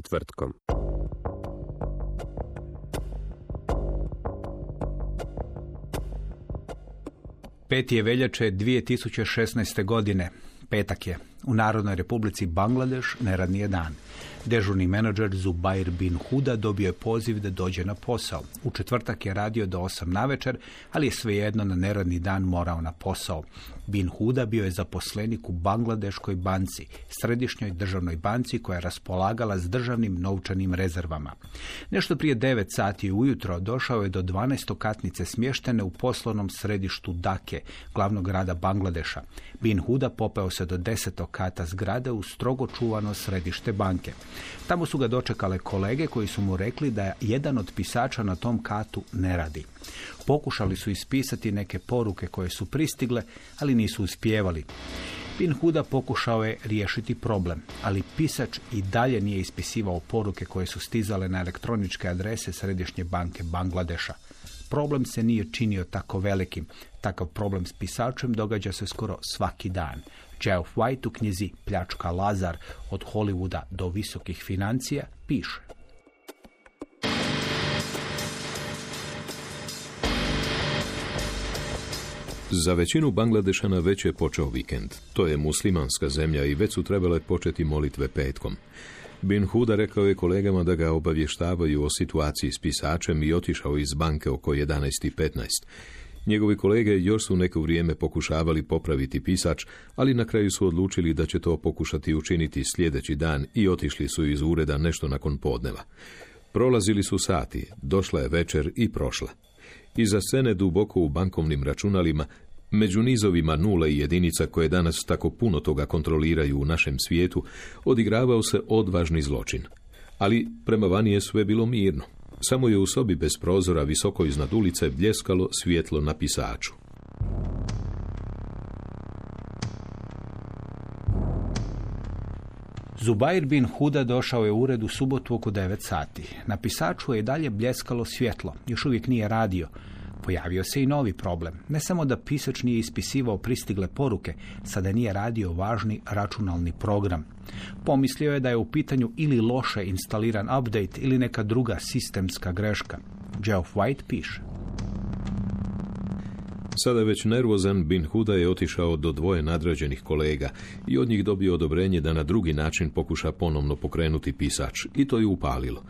Četvrtkom. Peti je veljače 2016. godine. Petak je. U Narodnoj republici Bangladeš neradni je dan. Dežurni menadžer Zubair bin Huda dobio je poziv da dođe na posao. U četvrtak je radio do 8 navečer, ali je svejedno na neradni dan morao na posao. Bin Huda bio je zaposlenik u Bangladeškoj banci, središnjoj državnoj banci koja je raspolagala s državnim novčanim rezervama. Nešto prije 9 sati ujutro došao je do 12. katnice smještene u poslovnom središtu Dake, glavnog grada Bangladeša. Bin Huda popeo se do 10. kata zgrade u strogo čuvano središte banke. Tamo su ga dočekale kolege koji su mu rekli da jedan od pisača na tom katu ne radi. Pokušali su ispisati neke poruke koje su pristigle, ali nisu uspijevali. Bin Huda pokušao je riješiti problem, ali pisač i dalje nije ispisivao poruke koje su stizale na elektroničke adrese Središnje banke Bangladeša. Problem se nije činio tako velikim. Takav problem s pisačem događa se skoro svaki dan. Geoff White u knjizi Pljačka Lazar od Hollywooda do visokih financija piše. Za većinu Bangladešana već je počeo vikend. To je muslimanska zemlja i već su trebale početi molitve petkom. Bin Huda rekao je kolegama da ga obavještavaju o situaciji s pisačem i otišao iz banke oko 11.15. Njegovi kolege još su neko vrijeme pokušavali popraviti pisač, ali na kraju su odlučili da će to pokušati učiniti sljedeći dan i otišli su iz ureda nešto nakon podneva. Prolazili su sati, došla je večer i prošla. Iza scene duboko u bankovnim računalima, među nizovima nula i jedinica koje danas tako puno toga kontroliraju u našem svijetu, odigravao se odvažni zločin. Ali prema vani je sve bilo mirno. Samo je u sobi bez prozora visoko iznad ulice bljeskalo svjetlo na pisaču. Zubair bin Huda došao je u ured u subotu oko 9 sati. Na pisaču je dalje bljeskalo svjetlo, još uvijek nije radio. Pojavio se i novi problem. Ne samo da pisač nije ispisivao pristigle poruke, sada nije radio važni računalni program. Pomislio je da je u pitanju ili loše instaliran update ili neka druga sistemska greška. Geoff White piše. Sada već nervozan, Bin Huda je otišao do dvoje nadrađenih kolega i od njih dobio odobrenje da na drugi način pokuša ponovno pokrenuti pisač. I to je upalilo.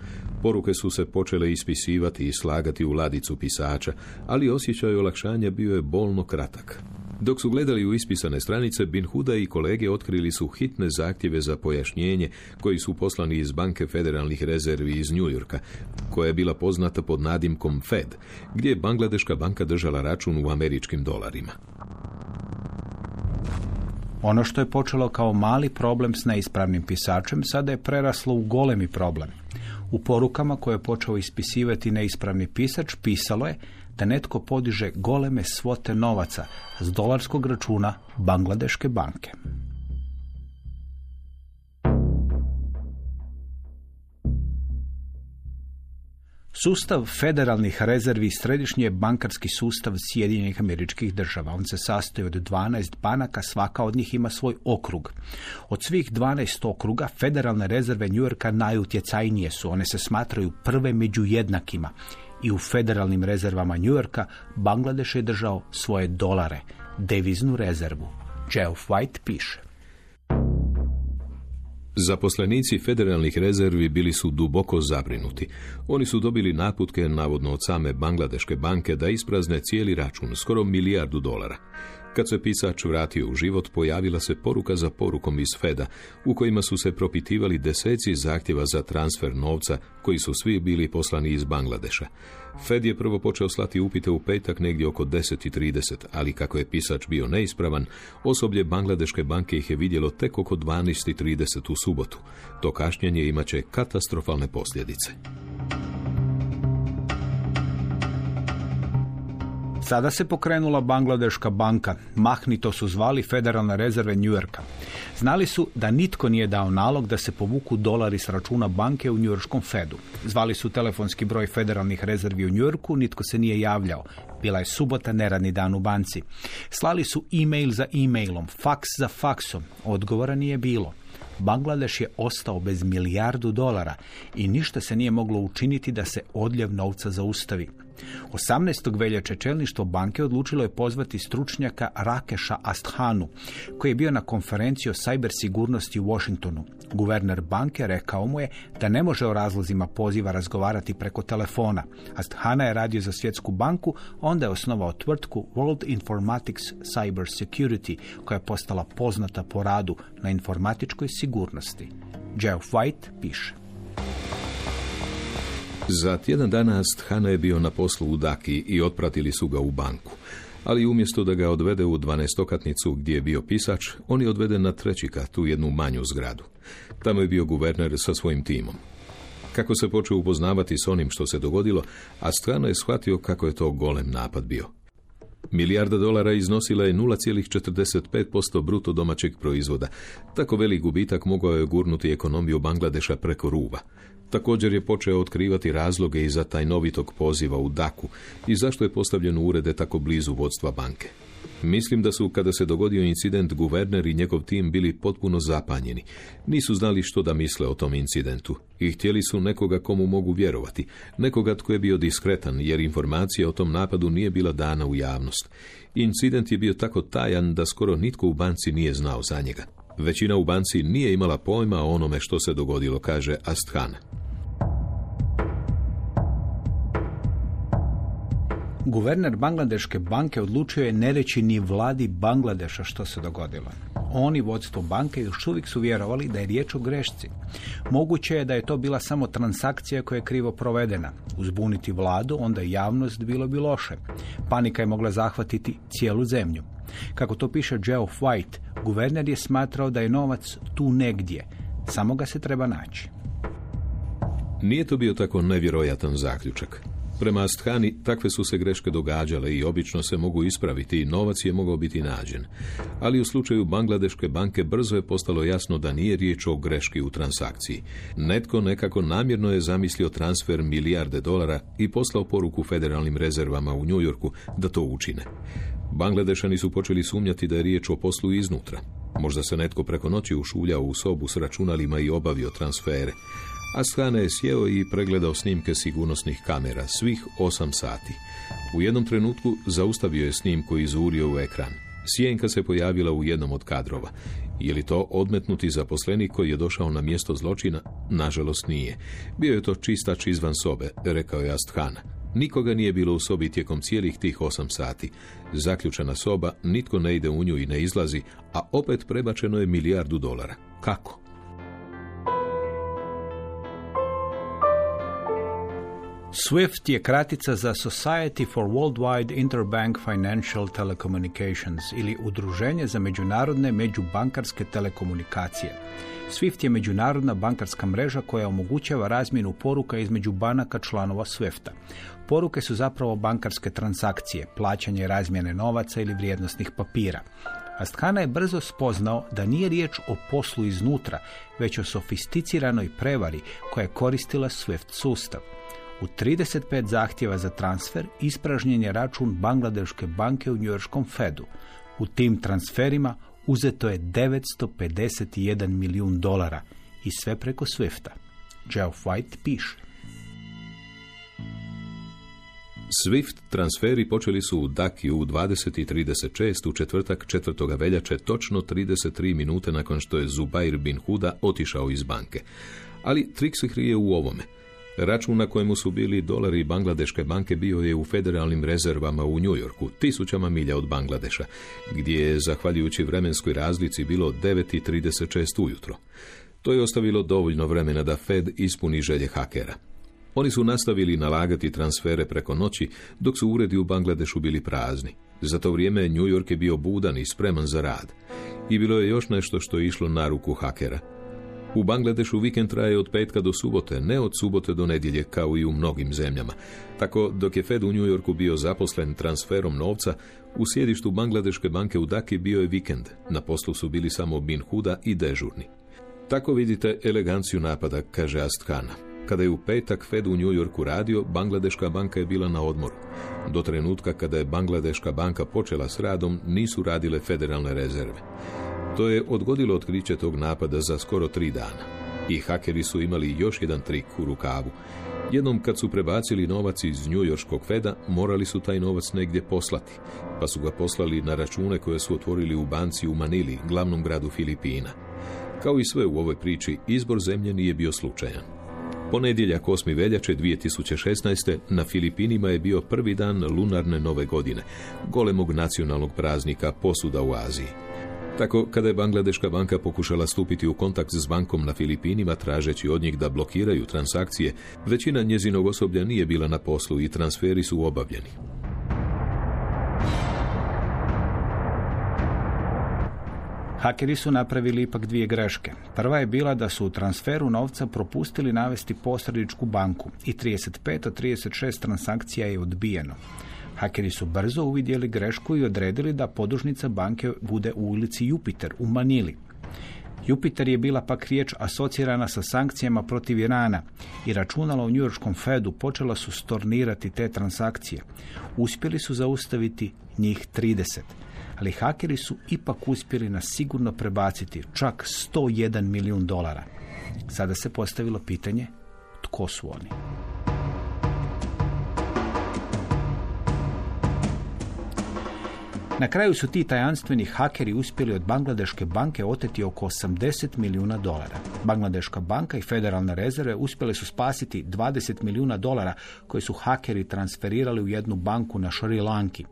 Poruke su se počele ispisivati i slagati u ladicu pisača, ali osjećaj olakšanja bio je bolno kratak. Dok su gledali u ispisane stranice, Bin Huda i kolege otkrili su hitne zahtjeve za pojašnjenje koji su poslani iz Banke federalnih rezervi iz New Yorka, koja je bila poznata pod nadimkom Fed, gdje je Bangladeška banka držala račun u američkim dolarima. Ono što je počelo kao mali problem s neispravnim pisačem, sada je preraslo u golemi problem. U porukama koje je počeo ispisivati neispravni pisač pisalo je da netko podiže goleme svote novaca s dolarskog računa Bangladeške banke. Sustav federalnih rezervi središnji je bankarski sustav Sjedinjenih američkih država. On se sastoji od 12 banaka, svaka od njih ima svoj okrug. Od svih 12 okruga, federalne rezerve Njujorka najutjecajnije su. One se smatraju prve među jednakima. I u federalnim rezervama Njujorka Bangladeš je držao svoje dolare, deviznu rezervu. Geoff White piše. Zaposlenici federalnih rezervi bili su duboko zabrinuti. Oni su dobili naputke, navodno od same Bangladeške banke, da isprazne cijeli račun, skoro milijardu dolara. Kad se pisač vratio u život, pojavila se poruka za porukom iz Feda, u kojima su se propitivali deseci zahtjeva za transfer novca, koji su svi bili poslani iz Bangladeša. Fed je prvo počeo slati upite u petak negdje oko 10.30, ali kako je pisač bio neispravan, osoblje Bangladeške banke ih je vidjelo tek oko 12.30 u subotu. To kašnjenje imaće katastrofalne posljedice. Sada se pokrenula Bangladeška banka. Mahnito su zvali Federalne rezerve Yorka. Znali su da nitko nije dao nalog da se povuku dolari s računa banke u Yorkskom Fedu. Zvali su telefonski broj federalnih rezervi u Yorku, nitko se nije javljao. Bila je subota, neradni dan u banci. Slali su e-mail za e-mailom, faks za faksom. Odgovora nije bilo. Bangladeš je ostao bez milijardu dolara i ništa se nije moglo učiniti da se odljev novca zaustavi. 18. veljače čelništvo banke odlučilo je pozvati stručnjaka Rakeša Asthanu, koji je bio na konferenciji o cyber sigurnosti u Washingtonu. Guverner banke rekao mu je da ne može o razlozima poziva razgovarati preko telefona. Asthana je radio za svjetsku banku, onda je osnovao tvrtku World Informatics Cyber Security, koja je postala poznata po radu na informatičkoj sigurnosti. Jeff White piše. Za tjedan dana Sthana je bio na poslu u Daki i otpratili su ga u banku. Ali umjesto da ga odvede u dvanestokatnicu gdje je bio pisač, on je odveden na treći kat u jednu manju zgradu. Tamo je bio guverner sa svojim timom. Kako se počeo upoznavati s onim što se dogodilo, a strano je shvatio kako je to golem napad bio. Milijarda dolara iznosila je 0,45% bruto domaćeg proizvoda. Tako velik gubitak mogao je gurnuti ekonomiju Bangladeša preko ruba. Također je počeo otkrivati razloge iza tajnovitog poziva u Daku i zašto je postavljen urede tako blizu vodstva banke. Mislim da su, kada se dogodio incident, guverner i njegov tim bili potpuno zapanjeni. Nisu znali što da misle o tom incidentu i htjeli su nekoga komu mogu vjerovati, nekoga tko je bio diskretan, jer informacija o tom napadu nije bila dana u javnost. Incident je bio tako tajan da skoro nitko u banci nije znao za njega. Većina u banci nije imala pojma o onome što se dogodilo, kaže Asthan. Guverner Bangladeške banke odlučio je ne reći ni vladi Bangladeša što se dogodilo. Oni, vodstvo banke, još uvijek su vjerovali da je riječ o grešci. Moguće je da je to bila samo transakcija koja je krivo provedena. Uzbuniti vladu, onda javnost bilo bi loše. Panika je mogla zahvatiti cijelu zemlju. Kako to piše Geoff White, guverner je smatrao da je novac tu negdje, samo ga se treba naći. Nije to bio tako nevjerojatan zaključak. Prema Asthani takve su se greške događale i obično se mogu ispraviti i novac je mogao biti nađen. Ali u slučaju Bangladeške banke brzo je postalo jasno da nije riječ o greški u transakciji. Netko nekako namjerno je zamislio transfer milijarde dolara i poslao poruku federalnim rezervama u New Yorku da to učine. Bangladešani su počeli sumnjati da je riječ o poslu iznutra. Možda se netko preko noći ušuljao u sobu s računalima i obavio transfere. Asthana je sjeo i pregledao snimke sigurnosnih kamera, svih osam sati. U jednom trenutku zaustavio je snimku i izurio u ekran. Sjenka se pojavila u jednom od kadrova. Je li to odmetnuti zaposlenik koji je došao na mjesto zločina? Nažalost nije. Bio je to čistač izvan sobe, rekao je Asthana. Nikoga nije bilo u sobi tijekom cijelih tih osam sati. Zaključena soba, nitko ne ide u nju i ne izlazi, a opet prebačeno je milijardu dolara. Kako? SWIFT je kratica za Society for Worldwide Interbank Financial Telecommunications ili Udruženje za međunarodne međubankarske telekomunikacije. SWIFT je međunarodna bankarska mreža koja omogućava razmjenu poruka između banaka članova SWIFT-a. Poruke su zapravo bankarske transakcije, plaćanje razmjene novaca ili vrijednosnih papira. Astkana je brzo spoznao da nije riječ o poslu iznutra, već o sofisticiranoj prevari koja je koristila SWIFT sustav. U 35 zahtjeva za transfer ispražnjen je račun Bangladeške banke u Njujorškom Fedu. U tim transferima uzeto je 951 milijun dolara i sve preko Swifta. Geoff White piše. SWIFT transferi počeli su u Daki u 20.36 u četvrtak 4. veljače točno 33 minute nakon što je Zubair bin Huda otišao iz banke. Ali trik se krije u ovome. Račun na kojemu su bili dolari Bangladeške banke bio je u federalnim rezervama u Njujorku, tisućama milja od Bangladeša, gdje je, zahvaljujući vremenskoj razlici, bilo 9.36 ujutro. To je ostavilo dovoljno vremena da Fed ispuni želje hakera. Oni su nastavili nalagati transfere preko noći, dok su uredi u Bangladešu bili prazni. Za to vrijeme New York je bio budan i spreman za rad. I bilo je još nešto što je išlo na ruku hakera. U Bangladešu vikend traje od petka do subote, ne od subote do nedjelje kao i u mnogim zemljama. Tako, dok je Fed u New Yorku bio zaposlen transferom novca, u sjedištu Bangladeške banke u Daki bio je vikend. Na poslu su bili samo Bin Huda i dežurni. Tako vidite eleganciju napada, kaže Astkana. Kada je u petak Fed u New Yorku radio, Bangladeška banka je bila na odmoru. Do trenutka kada je Bangladeška banka počela s radom, nisu radile federalne rezerve. To je odgodilo otkriće tog napada za skoro tri dana. I hakeri su imali još jedan trik u rukavu. Jednom kad su prebacili novac iz Yorkskog Feda, morali su taj novac negdje poslati, pa su ga poslali na račune koje su otvorili u banci u Manili, glavnom gradu Filipina. Kao i sve u ovoj priči, izbor zemlje nije bio slučajan. Ponedjeljak 8. veljače 2016. na Filipinima je bio prvi dan lunarne nove godine, golemog nacionalnog praznika posuda u Aziji. Tako, kada je Bangladeška banka pokušala stupiti u kontakt s bankom na Filipinima tražeći od njih da blokiraju transakcije, većina njezinog osoblja nije bila na poslu i transferi su obavljeni. Hakeri su napravili ipak dvije greške. Prva je bila da su u transferu novca propustili navesti posredničku banku i 35 od 36 transakcija je odbijeno. Hakeri su brzo uvidjeli grešku i odredili da podužnica banke bude u ulici Jupiter u Manili. Jupiter je bila pak riječ asocirana sa sankcijama protiv Irana i računalo u Yorkskom Fedu počela su stornirati te transakcije. Uspjeli su zaustaviti njih 30 ali hakeri su ipak uspjeli nas sigurno prebaciti čak 101 milijun dolara. Sada se postavilo pitanje tko su oni. Na kraju su ti tajanstveni hakeri uspjeli od Bangladeške banke oteti oko 80 milijuna dolara. Bangladeška banka i federalne rezerve uspjeli su spasiti 20 milijuna dolara koje su hakeri transferirali u jednu banku na Šri Lanki.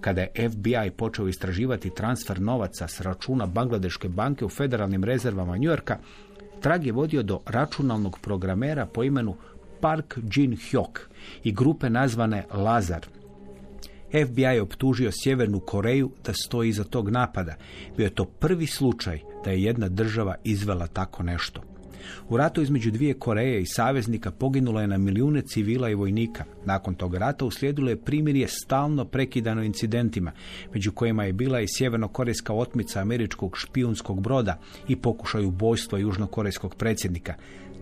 Kada je FBI počeo istraživati transfer novaca s računa Bangladeške banke u federalnim rezervama Njujorka, trag je vodio do računalnog programera po imenu Park Jin Hyok i grupe nazvane Lazar. FBI je optužio Sjevernu Koreju da stoji iza tog napada. Bio je to prvi slučaj da je jedna država izvela tako nešto. U ratu između dvije Koreje i saveznika poginulo je na milijune civila i vojnika. Nakon tog rata uslijedilo je primirje stalno prekidano incidentima, među kojima je bila i sjevernokorejska otmica američkog špijunskog broda i pokušaj ubojstva južnokorejskog predsjednika.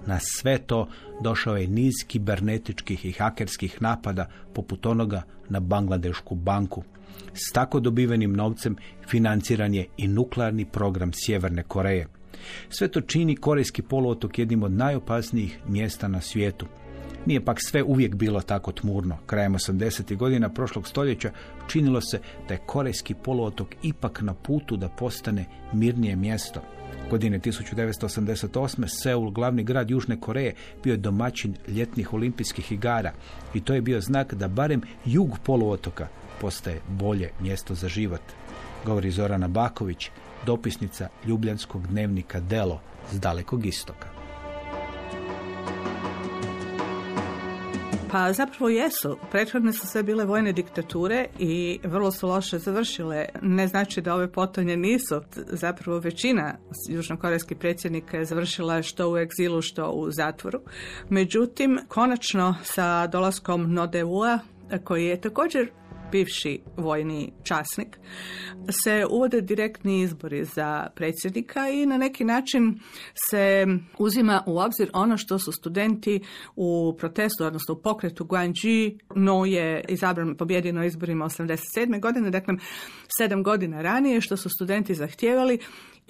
Na sve to došao je niz kibernetičkih i hakerskih napada poput onoga na Bangladešku banku. S tako dobivenim novcem financiran je i nuklearni program Sjeverne Koreje. Sve to čini Korejski poluotok jednim od najopasnijih mjesta na svijetu. Nije pak sve uvijek bilo tako tmurno. Krajem 80. godina prošlog stoljeća činilo se da je Korejski poluotok ipak na putu da postane mirnije mjesto. Godine 1988. Seul, glavni grad Južne Koreje, bio je domaćin ljetnih olimpijskih igara i to je bio znak da barem jug poluotoka postaje bolje mjesto za život. Govori Zorana Baković, dopisnica Ljubljanskog dnevnika Delo s dalekog istoka. Pa zapravo jesu. Prethodne su sve bile vojne diktature i vrlo su loše završile. Ne znači da ove potonje nisu. Zapravo većina južnokorejskih predsjednika je završila što u egzilu, što u zatvoru. Međutim, konačno sa dolaskom Nodeua, koji je također bivši vojni časnik, se uvode direktni izbori za predsjednika i na neki način se uzima u obzir ono što su studenti u protestu, odnosno u pokretu Guangxi, no je izabran pobjedio na izborima 87. godine, dakle sedam godina ranije što su studenti zahtijevali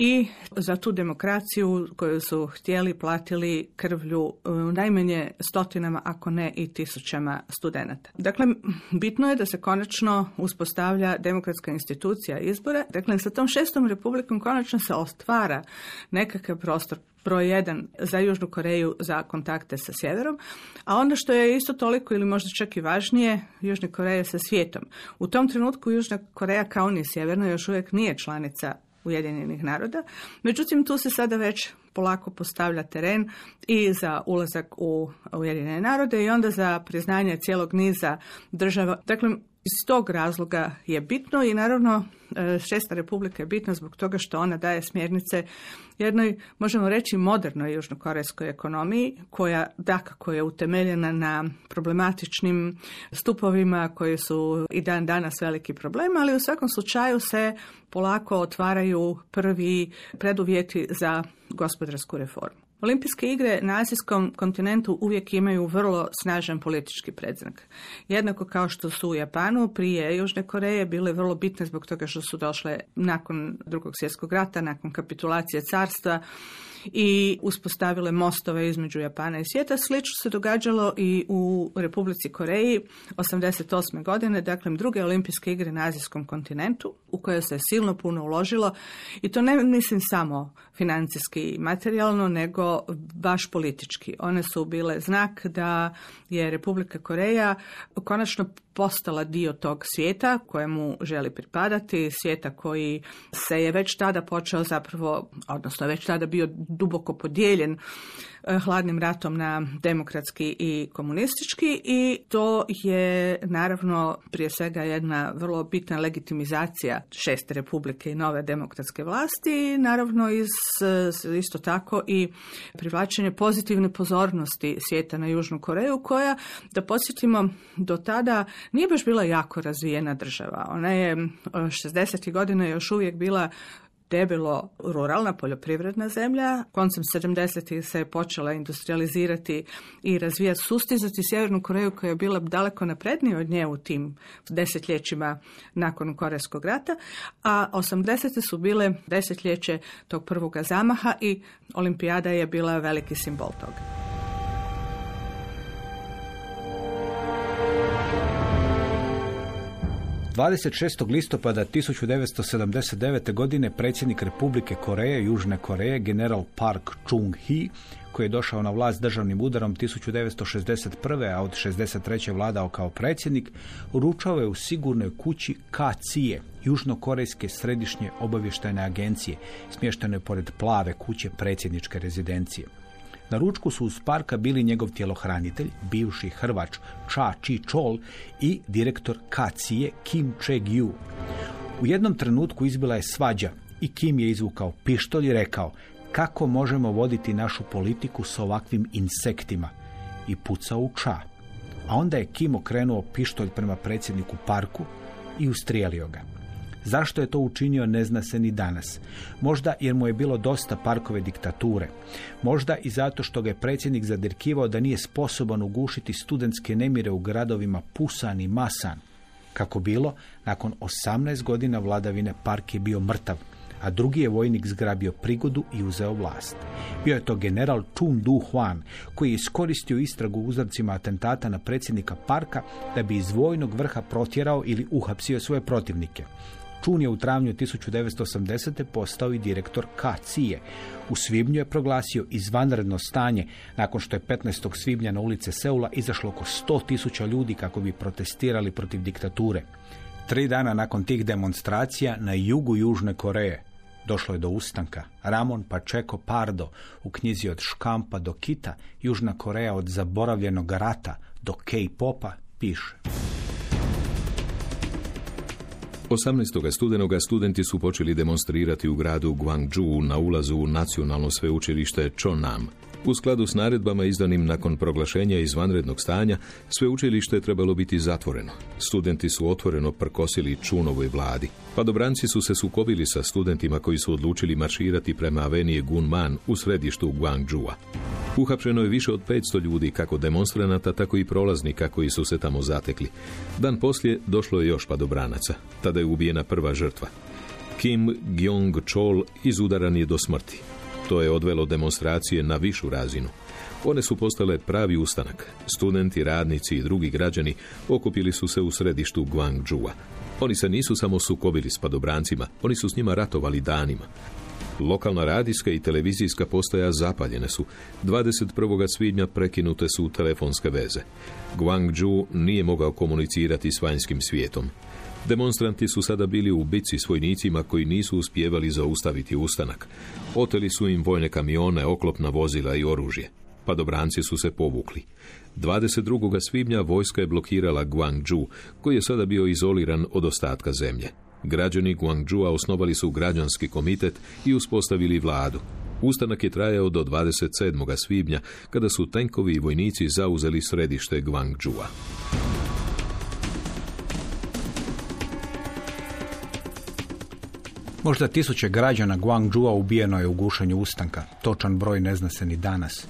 i za tu demokraciju koju su htjeli platili krvlju e, najmanje stotinama, ako ne i tisućama studenata. Dakle, bitno je da se konačno uspostavlja demokratska institucija izbora. Dakle, sa tom šestom republikom konačno se ostvara nekakav prostor broj jedan za Južnu Koreju za kontakte sa sjeverom, a onda što je isto toliko ili možda čak i važnije, Južne Koreje sa svijetom. U tom trenutku Južna Koreja kao ni sjeverna još uvijek nije članica Ujedinjenih naroda. Međutim, tu se sada već polako postavlja teren i za ulazak u Ujedinjene narode i onda za priznanje cijelog niza država. Dakle, iz tog razloga je bitno i naravno e, šesta republika je bitna zbog toga što ona daje smjernice jednoj, možemo reći, modernoj južnokorejskoj ekonomiji koja dakako je utemeljena na problematičnim stupovima koji su i dan danas veliki problem, ali u svakom slučaju se polako otvaraju prvi preduvjeti za gospodarsku reformu. Olimpijske igre na azijskom kontinentu uvijek imaju vrlo snažan politički predznak. Jednako kao što su u Japanu prije Južne Koreje bile vrlo bitne zbog toga što su došle nakon drugog svjetskog rata, nakon kapitulacije carstva i uspostavile mostove između Japana i svijeta. Slično se događalo i u Republici Koreji 88. godine, dakle druge olimpijske igre na azijskom kontinentu u koje se silno puno uložilo i to ne mislim samo financijski i materijalno, nego baš politički. One su bile znak da je Republika Koreja konačno postala dio tog svijeta kojemu želi pripadati, svijeta koji se je već tada počeo zapravo, odnosno već tada bio duboko podijeljen hladnim ratom na demokratski i komunistički i to je naravno prije svega jedna vrlo bitna legitimizacija šeste republike i nove demokratske vlasti i naravno iz, isto tako i privlačenje pozitivne pozornosti svijeta na Južnu Koreju koja, da podsjetimo, do tada nije baš bila jako razvijena država. Ona je 60. E, godina još uvijek bila debelo ruralna poljoprivredna zemlja. Koncem 70. se je počela industrializirati i razvijati, sustizati Sjevernu Koreju koja je bila daleko naprednija od nje u tim desetljećima nakon Korejskog rata, a 80. su bile desetljeće tog prvoga zamaha i olimpijada je bila veliki simbol toga. 26. listopada 1979. godine predsjednik Republike Koreje, Južne Koreje, general Park Chung-hee, koji je došao na vlast državnim udarom 1961. a od 63. vladao kao predsjednik, uručao je u sigurnoj kući KCIE, Južnokorejske središnje obavještajne agencije, smještene pored plave kuće predsjedničke rezidencije. Na ručku su uz parka bili njegov tjelohranitelj, bivši Hrvač Cha Chi Chol i direktor Kacije Kim Cheg-yu. U jednom trenutku izbila je svađa i Kim je izvukao pištolj i rekao kako možemo voditi našu politiku s ovakvim insektima i pucao u Cha. A onda je Kim okrenuo pištolj prema predsjedniku parku i ustrijelio ga. Zašto je to učinio ne zna se ni danas. Možda jer mu je bilo dosta parkove diktature. Možda i zato što ga je predsjednik zadirkivao da nije sposoban ugušiti studentske nemire u gradovima Pusan i Masan. Kako bilo, nakon 18 godina vladavine park je bio mrtav, a drugi je vojnik zgrabio prigodu i uzeo vlast. Bio je to general Chun Du Huan, koji je iskoristio istragu uzorcima atentata na predsjednika parka da bi iz vojnog vrha protjerao ili uhapsio svoje protivnike. Čun je u travnju 1980. postao i direktor KCIE. U svibnju je proglasio izvanredno stanje nakon što je 15. svibnja na ulice Seula izašlo oko 100 tisuća ljudi kako bi protestirali protiv diktature. Tri dana nakon tih demonstracija na jugu Južne Koreje došlo je do ustanka. Ramon Pacheco Pardo u knjizi od škampa do kita, Južna Koreja od zaboravljenog rata do K-popa piše. 18. studenoga studenti su počeli demonstrirati u gradu Guangzhou na ulazu u nacionalno sveučilište Chonam. U skladu s naredbama izdanim nakon proglašenja izvanrednog stanja, sveučilište je trebalo biti zatvoreno. Studenti su otvoreno prkosili Čunovoj vladi. Padobranci su se sukobili sa studentima koji su odlučili marširati prema avenije Gunman u središtu Guangzhoua. Uhapšeno je više od 500 ljudi, kako demonstranata, tako i prolaznika koji su se tamo zatekli. Dan poslije došlo je još padobranaca. Tada je ubijena prva žrtva. Kim Gyong-chol izudaran je do smrti. To je odvelo demonstracije na višu razinu. One su postale pravi ustanak. Studenti, radnici i drugi građani okupili su se u središtu Guangzhoua. Oni se nisu samo sukobili s padobrancima, oni su s njima ratovali danima. Lokalna radijska i televizijska postaja zapaljene su. 21. svibnja prekinute su telefonske veze. Guangzhou nije mogao komunicirati s vanjskim svijetom. Demonstranti su sada bili u bici s vojnicima koji nisu uspjevali zaustaviti ustanak. Oteli su im vojne kamione, oklopna vozila i oružje. Padobranci su se povukli. 22. svibnja vojska je blokirala Guangzhou, koji je sada bio izoliran od ostatka zemlje. Građani Guangzhoua osnovali su građanski komitet i uspostavili vladu. Ustanak je trajao do 27. svibnja, kada su tenkovi i vojnici zauzeli središte Guangzhoua. Možda tisuće građana Guangzhoua ubijeno je u gušenju ustanka. Točan broj ne zna se ni danas.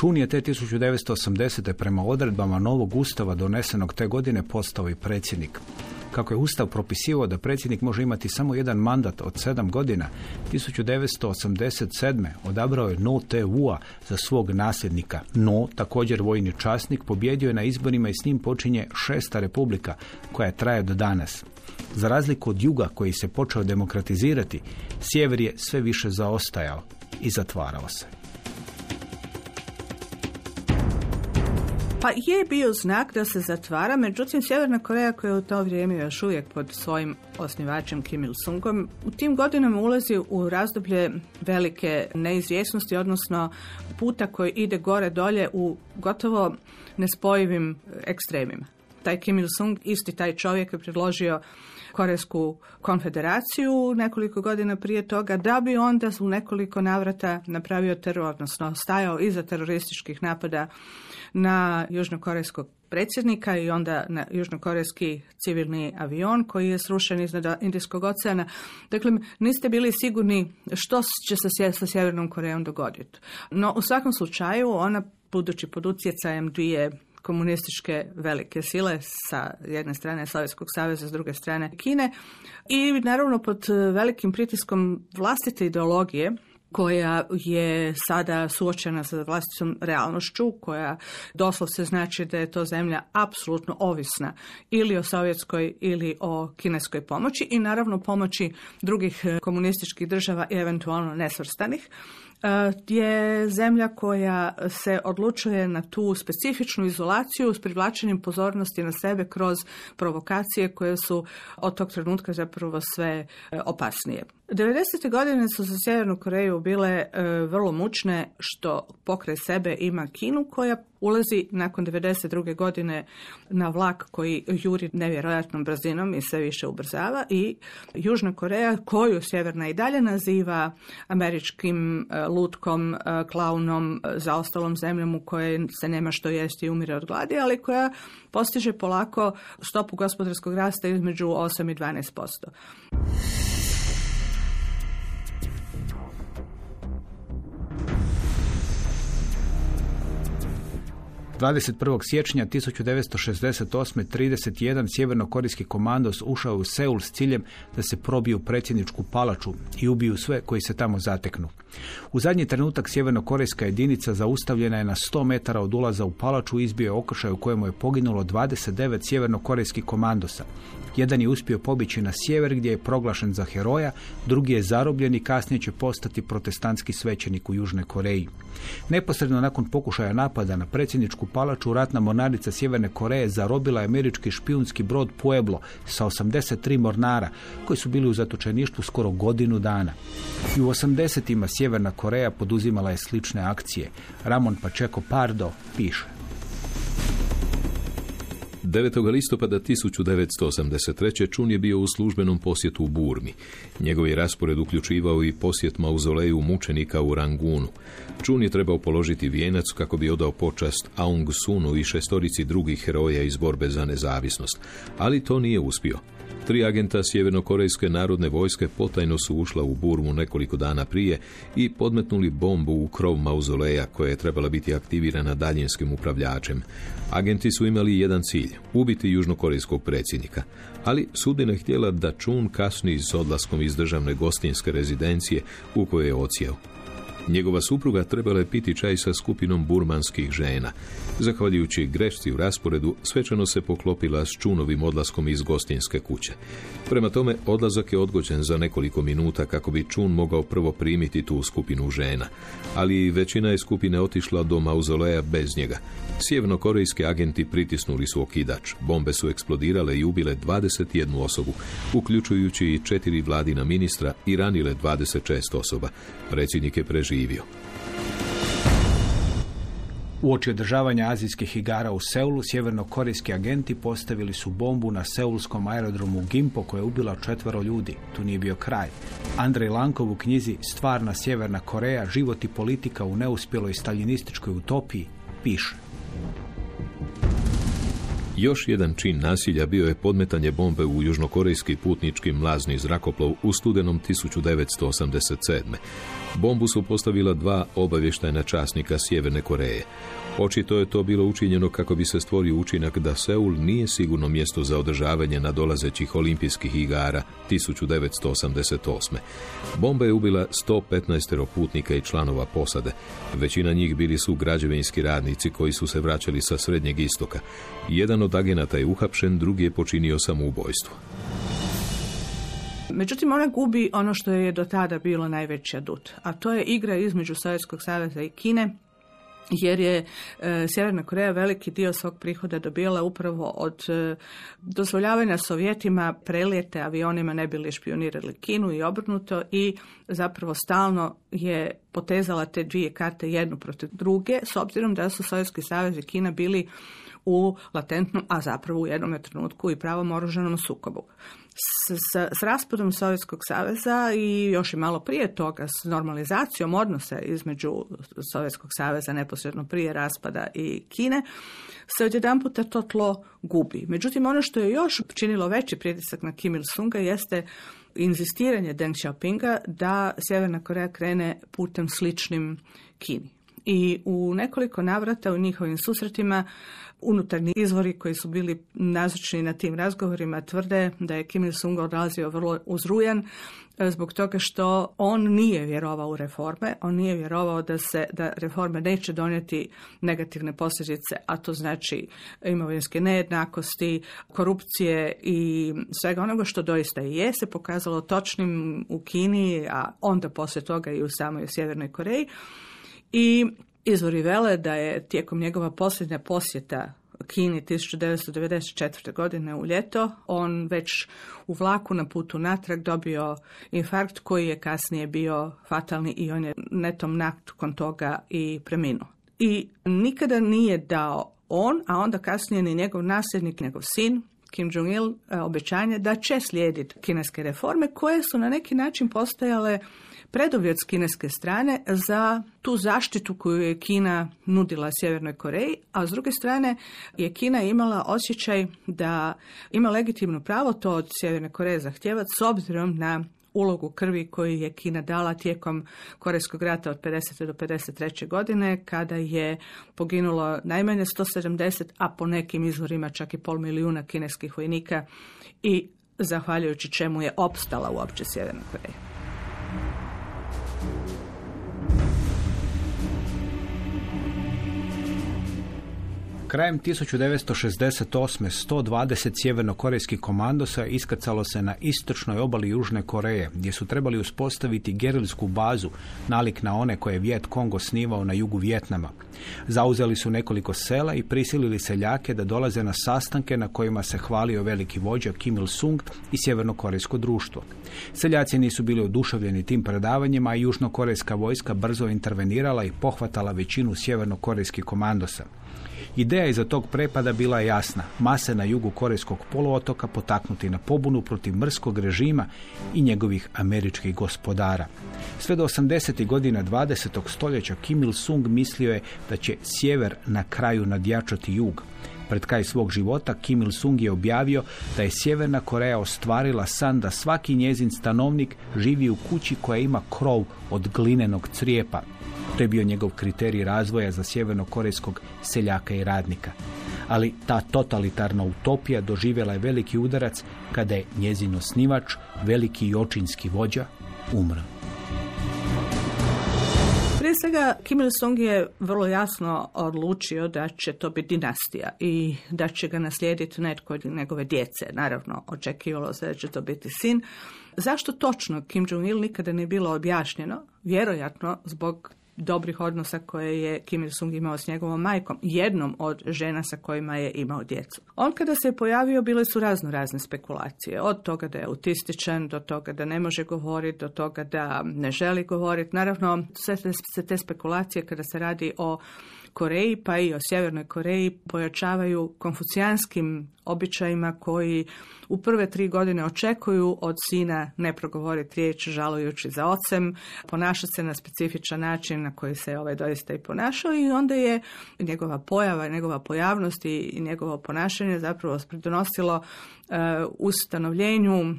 Čun je te 1980. prema odredbama novog ustava donesenog te godine postao i predsjednik. Kako je ustav propisivao da predsjednik može imati samo jedan mandat od sedam godina, 1987. odabrao je No Te Wua za svog nasljednika. No, također vojni časnik, pobjedio je na izborima i s njim počinje šesta republika, koja traje do danas. Za razliku od juga koji se počeo demokratizirati, sjever je sve više zaostajao i zatvarao se. Pa je bio znak da se zatvara, međutim Sjeverna Koreja koja je u to vrijeme još uvijek pod svojim osnivačem Kim Il-sungom, u tim godinama ulazi u razdoblje velike neizvjesnosti, odnosno puta koji ide gore dolje u gotovo nespojivim ekstremima. Taj Kim Il-sung, isti taj čovjek je predložio Korejsku konfederaciju nekoliko godina prije toga, da bi onda u nekoliko navrata napravio teror, odnosno stajao iza terorističkih napada na južnokorejskog predsjednika i onda na južnokorejski civilni avion koji je srušen iznad Indijskog oceana. Dakle, niste bili sigurni što će se sa Sjevernom Korejom dogoditi. No, u svakom slučaju, ona budući pod utjecajem dvije komunističke velike sile sa jedne strane Sovjetskog saveza, s druge strane Kine. I naravno pod velikim pritiskom vlastite ideologije koja je sada suočena sa vlastitom realnošću, koja doslovce znači da je to zemlja apsolutno ovisna ili o sovjetskoj ili o kineskoj pomoći i naravno pomoći drugih komunističkih država i eventualno nesvrstanih je zemlja koja se odlučuje na tu specifičnu izolaciju s privlačenjem pozornosti na sebe kroz provokacije koje su od tog trenutka zapravo sve opasnije. 90. godine su za Sjevernu Koreju bile e, vrlo mučne što pokraj sebe ima Kinu koja ulazi nakon 92. godine na vlak koji juri nevjerojatnom brzinom i sve više ubrzava i Južna Koreja koju Sjeverna i dalje naziva američkim e, lutkom, e, klaunom, zaostalom zemljom u kojoj se nema što jesti i umire od gladi, ali koja postiže polako stopu gospodarskog rasta između 8 i 12 21. siječnja 1968. 31 sjevernokorijski komandos ušao u Seul s ciljem da se probiju predsjedničku palaču i ubiju sve koji se tamo zateknu. U zadnji trenutak sjevernokorejska jedinica zaustavljena je na 100 metara od ulaza u palaču izbio je okršaj u kojemu je poginulo 29 sjevernokorejskih komandosa. Jedan je uspio pobići na sjever gdje je proglašen za heroja, drugi je zarobljen i kasnije će postati protestantski svećenik u Južnoj Koreji. Neposredno nakon pokušaja napada na predsjedničku palaču ratna mornarica Sjeverne Koreje zarobila je američki špijunski brod Pueblo sa 83 mornara koji su bili u zatočeništvu skoro godinu dana. I u 80. Sjeverna Koreja poduzimala je slične akcije. Ramon Pacheco Pardo piše. 9. listopada 1983. Čun je bio u službenom posjetu u Burmi. Njegov je raspored uključivao i posjet mauzoleju mučenika u Rangunu. Čun je trebao položiti vijenac kako bi odao počast Aung Sunu i šestorici drugih heroja iz borbe za nezavisnost, ali to nije uspio. Tri agenta Sjevernokorejske narodne vojske potajno su ušla u Burmu nekoliko dana prije i podmetnuli bombu u krov mauzoleja koja je trebala biti aktivirana daljinskim upravljačem. Agenti su imali jedan cilj, ubiti južnokorejskog predsjednika, ali sudina je htjela da Čun kasni s odlaskom iz državne gostinske rezidencije u kojoj je ocijeo. Njegova supruga trebala je piti čaj sa skupinom burmanskih žena. Zahvaljujući grešci u rasporedu, svečano se poklopila s čunovim odlaskom iz gostinske kuće. Prema tome, odlazak je odgođen za nekoliko minuta kako bi čun mogao prvo primiti tu skupinu žena. Ali većina je skupine otišla do mauzoleja bez njega. Sjevernokorejski agenti pritisnuli su okidač. Bombe su eksplodirale i ubile 21 osobu, uključujući i četiri vladina ministra i ranile 26 osoba. Predsjednik je preživio. Uoči održavanja azijskih igara u Seulu, sjevernokorejski agenti postavili su bombu na seulskom aerodromu Gimpo koja je ubila četvero ljudi. Tu nije bio kraj. Andrej Lankov u knjizi Stvarna Sjeverna Koreja, život i politika u neuspjeloj staljinističkoj utopiji piše. Još jedan čin nasilja bio je podmetanje bombe u južnokorejski putnički mlazni zrakoplov u studenom 1987. Bombu su postavila dva obavještajna časnika Sjeverne Koreje. Očito je to bilo učinjeno kako bi se stvorio učinak da Seul nije sigurno mjesto za održavanje nadolazećih olimpijskih igara 1988. Bomba je ubila 115 putnika i članova posade. Većina njih bili su građevinski radnici koji su se vraćali sa Srednjeg istoka. Jedan od agenata je uhapšen, drugi je počinio samoubojstvo. Međutim, ona gubi ono što je do tada bilo najveći adut, a to je igra između Sovjetskog saveza i Kine, jer je e, Sjeverna Koreja veliki dio svog prihoda dobila upravo od e, dozvoljavanja Sovjetima prelijete avionima ne bili špionirali Kinu i obrnuto i zapravo stalno je potezala te dvije karte jednu protiv druge s obzirom da su Sovjetski savez i Kina bili u latentnom, a zapravo u jednom trenutku i pravom oružanom sukobu. S, s, s raspadom Sovjetskog saveza i još i malo prije toga s normalizacijom odnosa između Sovjetskog saveza neposredno prije raspada i Kine, se odjedanputa to tlo gubi. Međutim, ono što je još činilo veći pritisak na Kim Il-sunga jeste inzistiranje Deng Xiaopinga da Sjeverna Koreja krene putem sličnim Kini. I u nekoliko navrata u njihovim susretima unutarnji izvori koji su bili nazočni na tim razgovorima tvrde da je Kim Il-sung odlazio vrlo uzrujan e, zbog toga što on nije vjerovao u reforme, on nije vjerovao da se da reforme neće donijeti negativne posljedice, a to znači imovinske nejednakosti, korupcije i svega onoga što doista i je se pokazalo točnim u Kini, a onda poslije toga i u samoj Sjevernoj Koreji. I Izvori vele da je tijekom njegova posljednja posjeta Kini 1994. godine u ljeto, on već u vlaku na putu natrag dobio infarkt koji je kasnije bio fatalni i on je netom nakon toga i preminuo. I nikada nije dao on, a onda kasnije ni njegov nasljednik, njegov sin, Kim Jong-il, e, obećanje da će slijediti kineske reforme koje su na neki način postajale preduvjet s kineske strane za tu zaštitu koju je Kina nudila Sjevernoj Koreji, a s druge strane je Kina imala osjećaj da ima legitimno pravo to od Sjeverne Koreje zahtijevati s obzirom na ulogu krvi koju je Kina dala tijekom Korejskog rata od 50. do 53. godine, kada je poginulo najmanje 170, a po nekim izvorima čak i pol milijuna kineskih vojnika i zahvaljujući čemu je opstala uopće Sjeverna Koreja. Krajem 1968. 120 sjevernokorejskih komandosa iskrcalo se na istočnoj obali Južne Koreje, gdje su trebali uspostaviti gerilsku bazu, nalik na one koje je Vijet Kongo snivao na jugu Vjetnama. Zauzeli su nekoliko sela i prisilili seljake da dolaze na sastanke na kojima se hvalio veliki vođa Kim Il-sung i sjevernokorejsko društvo. Seljaci nisu bili oduševljeni tim predavanjima, a južnokorejska vojska brzo intervenirala i pohvatala većinu sjevernokorejskih komandosa. Ideja iza tog prepada bila je jasna. Mase na jugu Korejskog poluotoka potaknuti na pobunu protiv mrskog režima i njegovih američkih gospodara. Sve do 80. godina 20. stoljeća Kim Il-sung mislio je da će sjever na kraju nadjačati jug. Pred kraj svog života Kim Il-sung je objavio da je Sjeverna Koreja ostvarila san da svaki njezin stanovnik živi u kući koja ima krov od glinenog crijepa. To je bio njegov kriterij razvoja za sjevernokorejskog seljaka i radnika. Ali ta totalitarna utopija doživjela je veliki udarac kada je njezin osnivač, veliki i očinski vođa, umro. Svega, Kim Il-sung je vrlo jasno odlučio da će to biti dinastija i da će ga naslijediti netko od njegove djece. Naravno, očekivalo se da će to biti sin. Zašto točno Kim Jong-il nikada nije bilo objašnjeno? Vjerojatno zbog dobrih odnosa koje je Kim Il-sung imao s njegovom majkom, jednom od žena sa kojima je imao djecu. On kada se je pojavio, bile su razno razne spekulacije. Od toga da je autističan, do toga da ne može govoriti, do toga da ne želi govoriti. Naravno, sve se te spekulacije kada se radi o Koreji, pa i o Sjevernoj Koreji, pojačavaju konfucijanskim običajima koji u prve tri godine očekuju od sina ne progovoriti riječ žalujući za ocem, ponašati se na specifičan način na koji se ovaj doista i ponašao i onda je njegova pojava, njegova pojavnost i njegovo ponašanje zapravo pridonosilo uh, ustanovljenju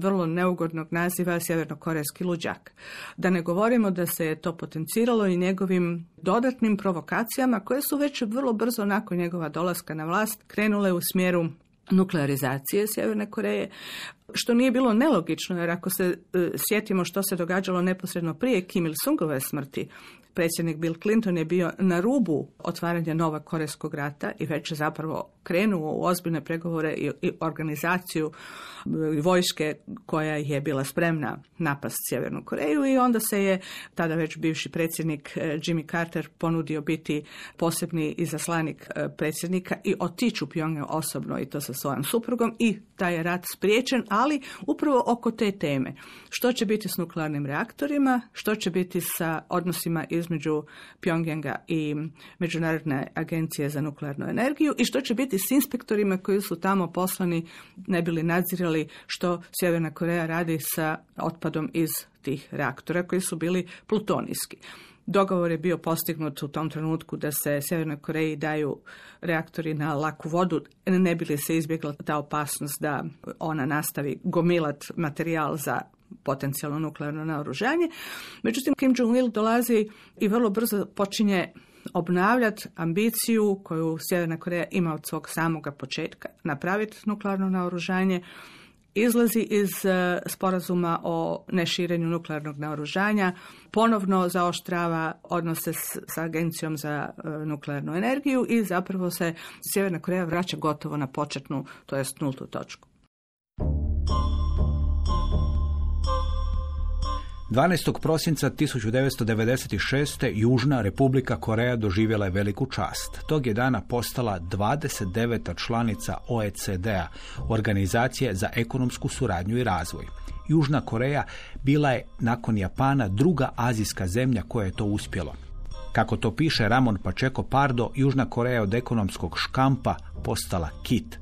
vrlo neugodnog naziva sjevernokorejski luđak. Da ne govorimo da se je to potenciralo i njegovim dodatnim provokacijama koje su već vrlo brzo nakon njegova dolaska na vlast krenule u smjeru nuklearizacije Sjeverne Koreje, što nije bilo nelogično, jer ako se e, sjetimo što se događalo neposredno prije Kim Il-sungove smrti, predsjednik Bill Clinton je bio na rubu otvaranja nova Korejskog rata i već zapravo krenuo u ozbiljne pregovore i organizaciju e, vojske koja je bila spremna napast Sjevernu Koreju i onda se je tada već bivši predsjednik e, Jimmy Carter ponudio biti posebni izaslanik e, predsjednika i otići u osobno i to sa svojom suprugom i taj je rat spriječen, ali upravo oko te teme. Što će biti s nuklearnim reaktorima, što će biti sa odnosima između Pyongyanga i Međunarodne agencije za nuklearnu energiju i što će biti s inspektorima koji su tamo poslani ne bili nadzirali što Sjeverna Koreja radi sa otpadom iz tih reaktora koji su bili plutonijski. Dogovor je bio postignut u tom trenutku da se Sjevernoj Koreji daju reaktori na laku vodu, ne bi li se izbjegla ta opasnost da ona nastavi gomilat materijal za potencijalno nuklearno naoružanje. Međutim, Kim Jong-il dolazi i vrlo brzo počinje obnavljati ambiciju koju Sjeverna Koreja ima od svog samoga početka, napraviti nuklearno naoružanje, izlazi iz e, sporazuma o neširenju nuklearnog naoružanja, ponovno zaoštrava odnose s, s agencijom za e, nuklearnu energiju i zapravo se Sjeverna Koreja vraća gotovo na početnu, to jest nultu točku. 12. prosinca 1996. Južna Republika Koreja doživjela je veliku čast. Tog je dana postala 29. članica OECD-a, Organizacije za ekonomsku suradnju i razvoj. Južna Koreja bila je nakon Japana druga azijska zemlja koja je to uspjelo. Kako to piše Ramon Pačeko Pardo, Južna Koreja od ekonomskog škampa postala kit.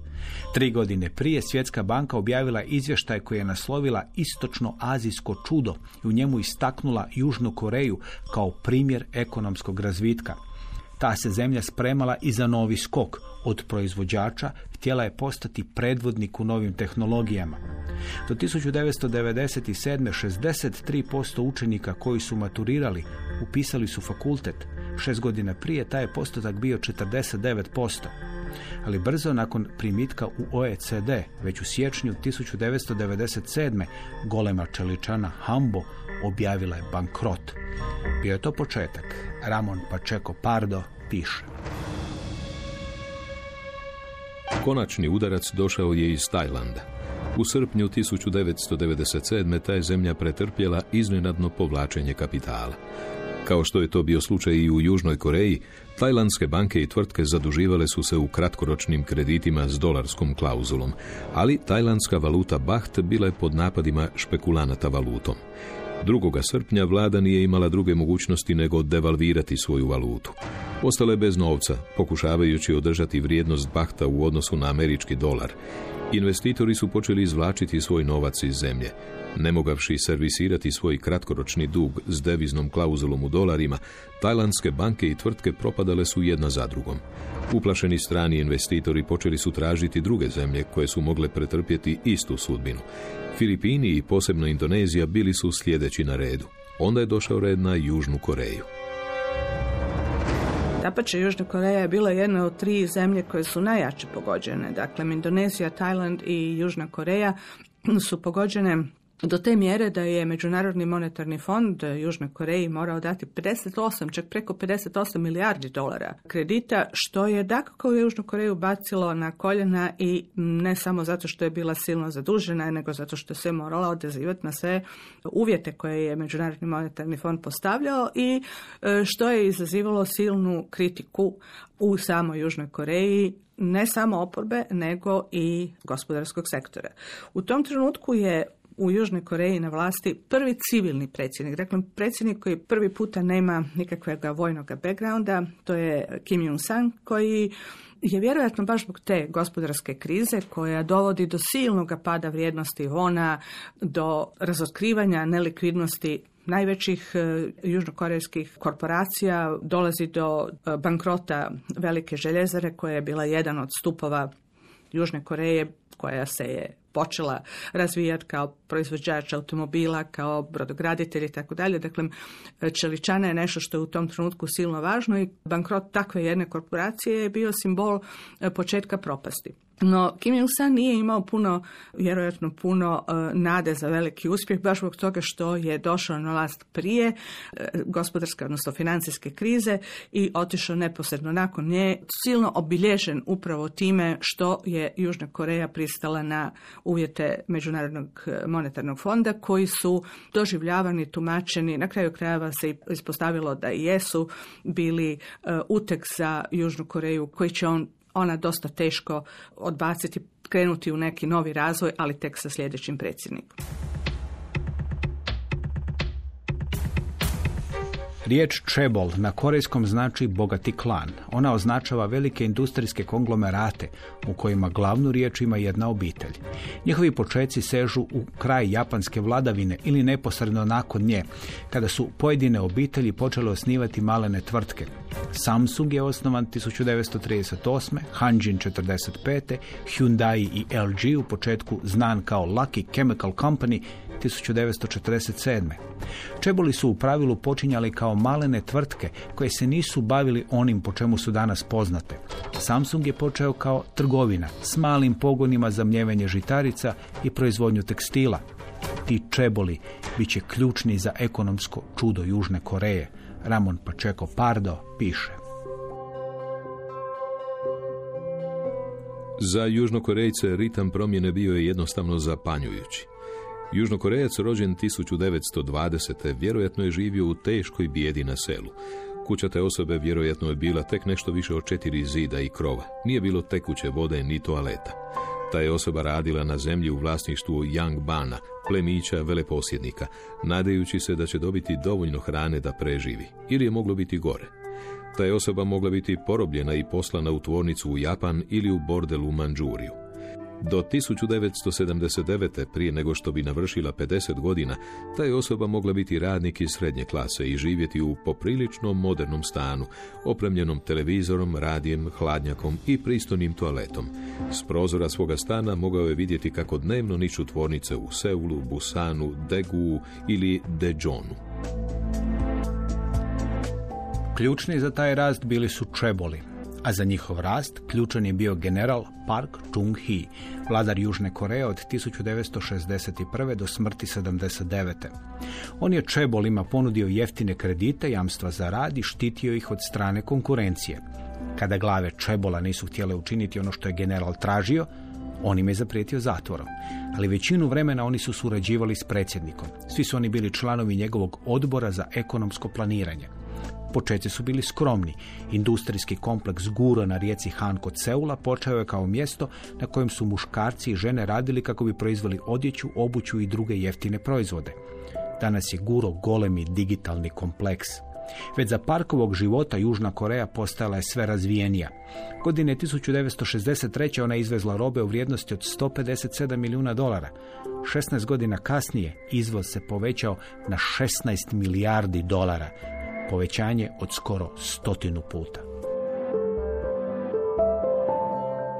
Tri godine prije Svjetska banka objavila izvještaj koji je naslovila istočno azijsko čudo i u njemu istaknula Južnu Koreju kao primjer ekonomskog razvitka. Ta se zemlja spremala i za novi skok. Od proizvođača htjela je postati predvodnik u novim tehnologijama. Do 1997. 63% učenika koji su maturirali upisali su fakultet. Šest godina prije taj je postotak bio 49% ali brzo nakon primitka u OECD, već u siječnju 1997. golema čeličana Hambo objavila je bankrot. Bio je to početak. Ramon Pačeko Pardo piše. Konačni udarac došao je iz Tajlanda. U srpnju 1997. ta je zemlja pretrpjela iznenadno povlačenje kapitala. Kao što je to bio slučaj i u Južnoj Koreji, tajlandske banke i tvrtke zaduživale su se u kratkoročnim kreditima s dolarskom klauzulom, ali tajlandska valuta Baht bila je pod napadima špekulanata valutom. 2. srpnja vlada nije imala druge mogućnosti nego devalvirati svoju valutu. Ostale bez novca, pokušavajući održati vrijednost bahta u odnosu na američki dolar. Investitori su počeli izvlačiti svoj novac iz zemlje. Nemogavši servisirati svoj kratkoročni dug s deviznom klauzulom u dolarima, tajlandske banke i tvrtke propadale su jedna za drugom. Uplašeni strani investitori počeli su tražiti druge zemlje koje su mogle pretrpjeti istu sudbinu. Filipini i posebno Indonezija bili su sljedeći na redu. Onda je došao red na Južnu Koreju. Dapače, Južna Koreja je bila jedna od tri zemlje koje su najjače pogođene. Dakle, Indonezija, Tajland i Južna Koreja su pogođene do te mjere da je Međunarodni monetarni fond Južnoj Koreji morao dati 58, čak preko 58 milijardi dolara kredita, što je dakako u Južnu Koreju bacilo na koljena i ne samo zato što je bila silno zadužena, nego zato što se morala odazivati na sve uvjete koje je Međunarodni monetarni fond postavljao i e, što je izazivalo silnu kritiku u samoj Južnoj Koreji, ne samo oporbe, nego i gospodarskog sektora. U tom trenutku je u Južnoj Koreji na vlasti prvi civilni predsjednik. Dakle, predsjednik koji prvi puta nema nikakvog vojnog backgrounda, to je Kim Jong-sang koji je vjerojatno baš zbog te gospodarske krize koja dovodi do silnog pada vrijednosti vona, do razotkrivanja nelikvidnosti najvećih e, južnokorejskih korporacija, dolazi do e, bankrota velike željezare koja je bila jedan od stupova Južne Koreje koja se je počela razvijati kao proizvođač automobila, kao brodograditelj i tako dalje. Dakle, čeličana je nešto što je u tom trenutku silno važno i bankrot takve jedne korporacije je bio simbol e, početka propasti. No, Kim Il-sung nije imao puno, vjerojatno puno e, nade za veliki uspjeh, baš zbog toga što je došao na vlast prije e, gospodarske, odnosno financijske krize i otišao neposredno nakon nje, silno obilježen upravo time što je Južna Koreja pristala na uvjete Međunarodnog monetarnog fonda koji su doživljavani, tumačeni, na kraju krajeva se ispostavilo da i jesu bili utek za Južnu Koreju koji će on ona dosta teško odbaciti, krenuti u neki novi razvoj, ali tek sa sljedećim predsjednikom. Riječ čebol na korejskom znači bogati klan. Ona označava velike industrijske konglomerate u kojima glavnu riječ ima jedna obitelj. Njihovi počeci sežu u kraj japanske vladavine ili neposredno nakon nje, kada su pojedine obitelji počele osnivati malene tvrtke. Samsung je osnovan 1938. Hanjin 45. Hyundai i LG u početku znan kao Lucky Chemical Company 1947. Čeboli su u pravilu počinjali kao malene tvrtke koje se nisu bavili onim po čemu su danas poznate. Samsung je počeo kao trgovina s malim pogonima za mljevenje žitarica i proizvodnju tekstila. Ti čeboli bit će ključni za ekonomsko čudo Južne Koreje. Ramon Pačeko Pardo piše. Za južnokorejce ritam promjene bio je jednostavno zapanjujući. Južnokorejac rođen 1920. vjerojatno je živio u teškoj bijedi na selu. Kuća te osobe vjerojatno je bila tek nešto više od četiri zida i krova. Nije bilo tekuće vode ni toaleta. Ta je osoba radila na zemlji u vlasništvu Yang Bana, plemića veleposjednika, nadajući se da će dobiti dovoljno hrane da preživi. Ili je moglo biti gore. Ta je osoba mogla biti porobljena i poslana u tvornicu u Japan ili u bordel u Manđuriju. Do 1979. prije nego što bi navršila 50 godina, ta je osoba mogla biti radnik iz srednje klase i živjeti u poprilično modernom stanu, opremljenom televizorom, radijem, hladnjakom i pristojnim toaletom. S prozora svoga stana mogao je vidjeti kako dnevno niču tvornice u Seulu, Busanu, Degu ili Dejonu. Ključni za taj rast bili su čeboli, a za njihov rast ključan je bio general Park Chung-hee, vladar Južne Koreje od 1961. do smrti 79. On je čebolima ponudio jeftine kredite, jamstva za rad i štitio ih od strane konkurencije. Kada glave čebola nisu htjele učiniti ono što je general tražio, on im je zaprijetio zatvorom. Ali većinu vremena oni su surađivali s predsjednikom. Svi su oni bili članovi njegovog odbora za ekonomsko planiranje. Počeci su bili skromni. Industrijski kompleks Guro na rijeci Han kod Seula počeo je kao mjesto na kojem su muškarci i žene radili kako bi proizveli odjeću, obuću i druge jeftine proizvode. Danas je Guro golemi digitalni kompleks. Već za parkovog života Južna Koreja postala je sve razvijenija. Godine 1963. ona izvezla robe u vrijednosti od 157 milijuna dolara. 16 godina kasnije izvoz se povećao na 16 milijardi dolara. Povećanje od skoro stotinu puta.